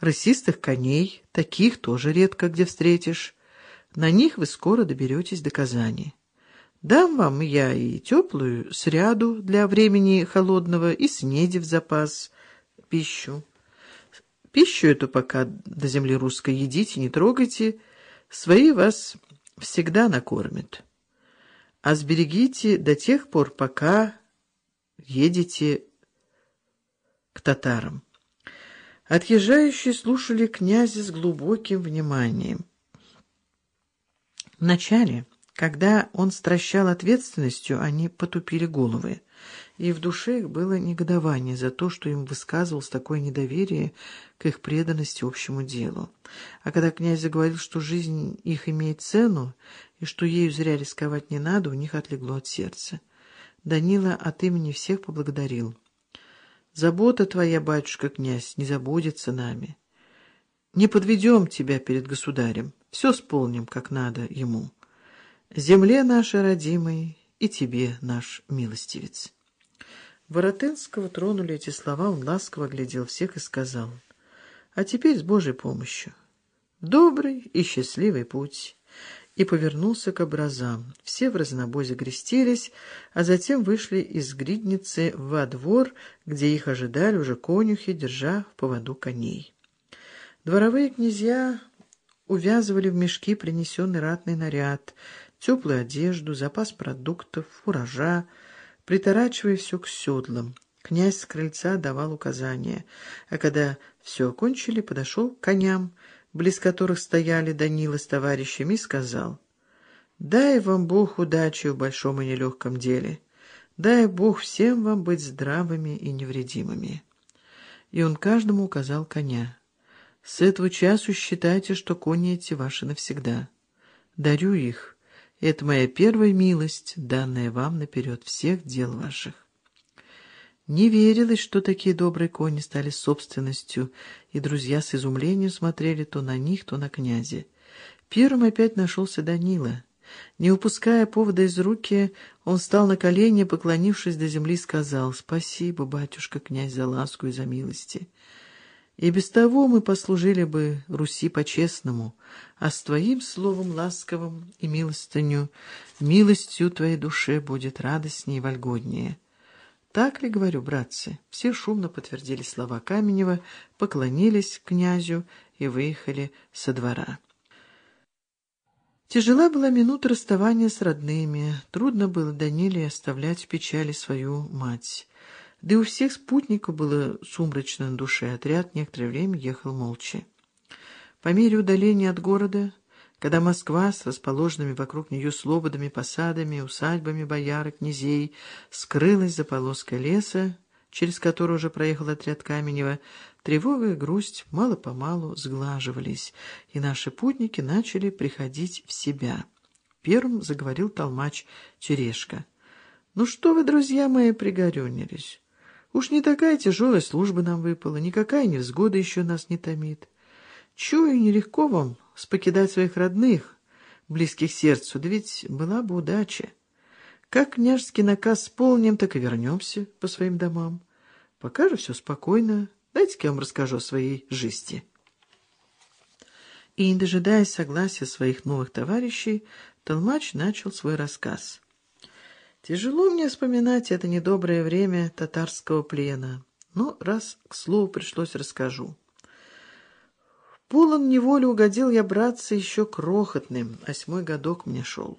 Рысистых коней, таких тоже редко где встретишь. На них вы скоро доберетесь до Казани. Дам вам я и теплую сряду для времени холодного, и снеди в запас, пищу. Пищу эту пока до земли русской едите, не трогайте, свои вас всегда накормят. А сберегите до тех пор, пока едете к татарам. Отъезжающие слушали князя с глубоким вниманием. Вначале, когда он стращал ответственностью, они потупили головы, и в душе их было негодование за то, что им высказывалось такое недоверие к их преданности общему делу. А когда князь заговорил, что жизнь их имеет цену, и что ею зря рисковать не надо, у них отлегло от сердца. Данила от имени всех поблагодарил. Забота твоя, батюшка князь, не забудется нами. Не подведем тебя перед государем, все сполним, как надо ему. Земле нашей родимой и тебе, наш милостивец. Воротынского тронули эти слова, он ласково глядел всех и сказал, «А теперь с Божьей помощью. Добрый и счастливый путь» и повернулся к образам. Все в разнобой загрестились, а затем вышли из гридницы во двор, где их ожидали уже конюхи, держа в поводу коней. Дворовые князья увязывали в мешки принесенный ратный наряд, теплую одежду, запас продуктов, фуража, приторачивая все к седлам. Князь с крыльца давал указания, а когда все окончили, подошел к коням, близ которых стояли Данила с товарищами, и сказал, «Дай вам Бог удачи в большом и нелегком деле. Дай Бог всем вам быть здравыми и невредимыми». И он каждому указал коня. «С этого часу считайте, что кони эти ваши навсегда. Дарю их. Это моя первая милость, данная вам наперед всех дел ваших». Не верилось, что такие добрые кони стали собственностью, и друзья с изумлением смотрели то на них, то на князя. Первым опять нашелся Данила. Не упуская повода из руки, он встал на колени, поклонившись до земли, сказал «Спасибо, батюшка, князь, за ласку и за милости. И без того мы послужили бы Руси по-честному, а с твоим словом ласковым и милостыню, милостью твоей душе будет радостнее и вольготнее». Так ли, говорю, братцы? Все шумно подтвердили слова Каменева, поклонились князю и выехали со двора. Тяжела была минута расставания с родными. Трудно было Даниле оставлять в печали свою мать. Да и у всех спутников было сумрачно на душе. Отряд некоторое время ехал молча. По мере удаления от города когда Москва с расположенными вокруг нее слободами, посадами, усадьбами бояр и князей скрылась за полоской леса, через который уже проехал отряд Каменева, тревога и грусть мало-помалу сглаживались, и наши путники начали приходить в себя. Первым заговорил толмач Черешка. «Ну что вы, друзья мои, пригорюнились? Уж не такая тяжелая служба нам выпала, никакая невзгода еще нас не томит. Чую, нелегко вам спокидать своих родных, близких сердцу, да ведь была бы удача. Как княжеский наказ исполним, так и вернемся по своим домам. Пока же все спокойно. Дайте-ка я вам расскажу о своей жизни. И, не дожидаясь согласия своих новых товарищей, Толмач начал свой рассказ. Тяжело мне вспоминать это недоброе время татарского плена, но раз к слову пришлось, расскажу. Полон неволи угодил я, братцы, еще крохотным, восьмой годок мне шел.